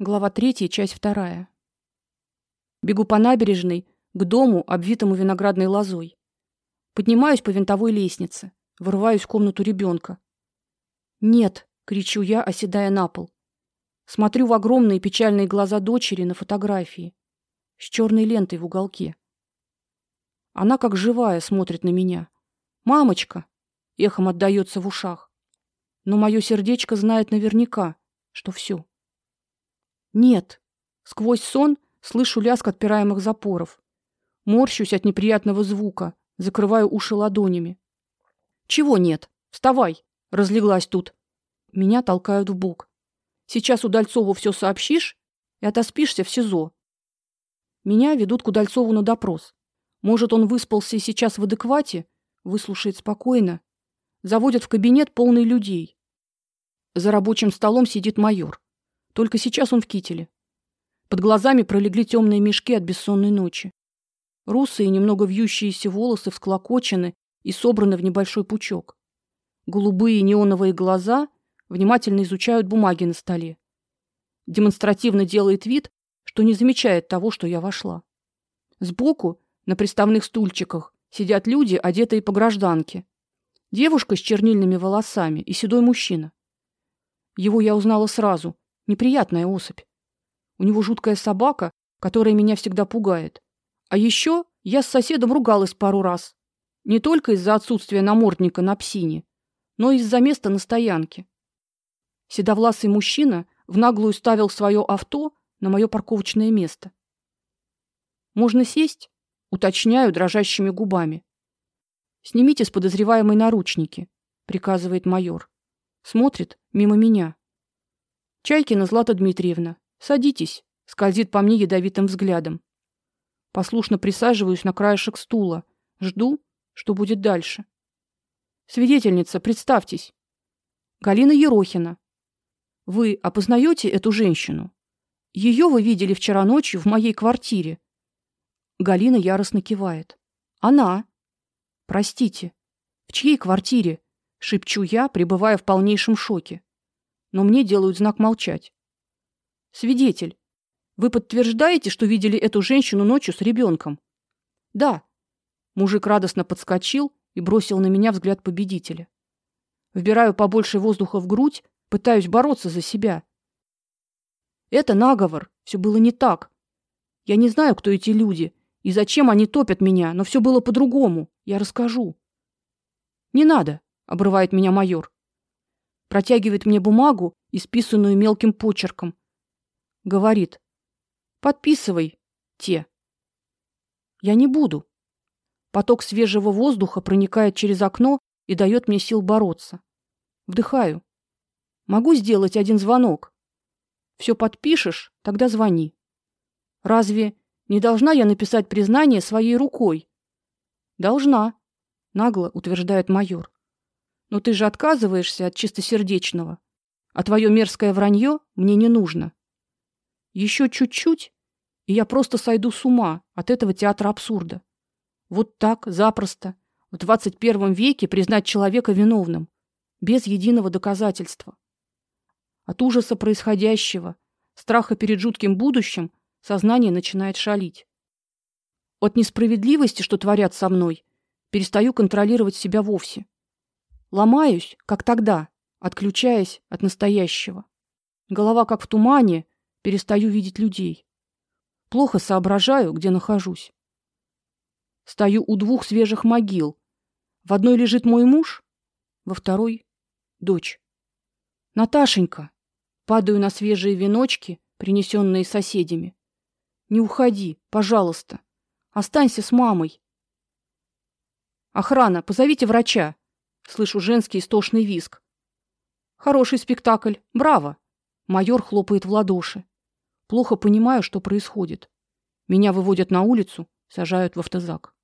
Глава 3, часть 2. Бегу по набережной к дому, обвитому виноградной лозой. Поднимаюсь по винтовой лестнице, врываюсь в комнату ребенка. "Нет", кричу я, оседая на пол. Смотрю в огромные печальные глаза дочери на фотографии с черной лентой в уголке. Она как живая смотрит на меня. "Мамочка", эхом отдаётся в ушах. Но мое сердечко знает наверняка, что все. Нет. Сквозь сон слышу лязг отпираемых запоров. Морщусь от неприятного звука, закрываю уши ладонями. Чего нет? Вставай, разлеглась тут. Меня толкают в бок. Сейчас Удальцову все сообщишь и отоспишься в СИЗО. Меня ведут к Удальцову на допрос. Может, он выспался и сейчас в адеквате, выслушает спокойно. Заводят в кабинет полный людей. За рабочим столом сидит майор. Только сейчас он в кителе. Под глазами пролегли темные мешки от бессонной ночи. Русые, немного вьющиеся волосы всклокочены и собраны в небольшой пучок. Голубые неоновые глаза внимательно изучают бумаги на столе. Демонстративно делает вид, что не замечает того, что я вошла. Сбоку, на приставных стульчиках, сидят люди, одетые по гражданке. Девушка с чернильными волосами и седой мужчина. Его я узнала сразу, Неприятная особь. У него жуткая собака, которая меня всегда пугает. А еще я с соседом ругалась пару раз. Не только из-за отсутствия намордника на псине, но и из-за места на стоянке. Седовласый мужчина в наглую ставил свое авто на мое парковочное место. Можно сесть, уточняю дрожащими губами. Снимите с подозреваемой наручники, приказывает майор. Смотрит мимо меня. Чайкина Злата Дмитриевна, садитесь, скользит по мне ядовитым взглядом. Послушно присаживаюсь на краешек стула, жду, что будет дальше. Свидетельница, представьтесь. Галина Ерохина. Вы опознаете эту женщину? Ее вы видели вчера ночью в моей квартире. Галина яростно кивает. Она. Простите. В чьей квартире? шепчу я, пребывая в полнейшем шоке но мне делают знак молчать. Свидетель, вы подтверждаете, что видели эту женщину ночью с ребенком? Да. Мужик радостно подскочил и бросил на меня взгляд победителя. Вбираю побольше воздуха в грудь, пытаюсь бороться за себя. Это наговор. Все было не так. Я не знаю, кто эти люди и зачем они топят меня, но все было по-другому. Я расскажу. Не надо, обрывает меня майор протягивает мне бумагу, исписанную мелким почерком. Говорит: "Подписывай те". Я не буду. Поток свежего воздуха проникает через окно и дает мне сил бороться. Вдыхаю. Могу сделать один звонок. Все подпишешь, тогда звони. Разве не должна я написать признание своей рукой? Должна, нагло утверждает майор. Но ты же отказываешься от чистосердечного. А твое мерзкое вранье мне не нужно. Еще чуть-чуть, и я просто сойду с ума от этого театра абсурда. Вот так, запросто, в двадцать первом веке признать человека виновным, без единого доказательства. От ужаса происходящего, страха перед жутким будущим, сознание начинает шалить. От несправедливости, что творят со мной, перестаю контролировать себя вовсе. Ломаюсь, как тогда, отключаясь от настоящего. Голова как в тумане, перестаю видеть людей. Плохо соображаю, где нахожусь. Стою у двух свежих могил. В одной лежит мой муж, во второй дочь. Наташенька, падаю на свежие веночки, принесенные соседями. Не уходи, пожалуйста. Останься с мамой. Охрана, позовите врача. Слышу женский истошный визг. Хороший спектакль. Браво. Майор хлопает в ладоши. Плохо понимаю, что происходит. Меня выводят на улицу, сажают в автозак.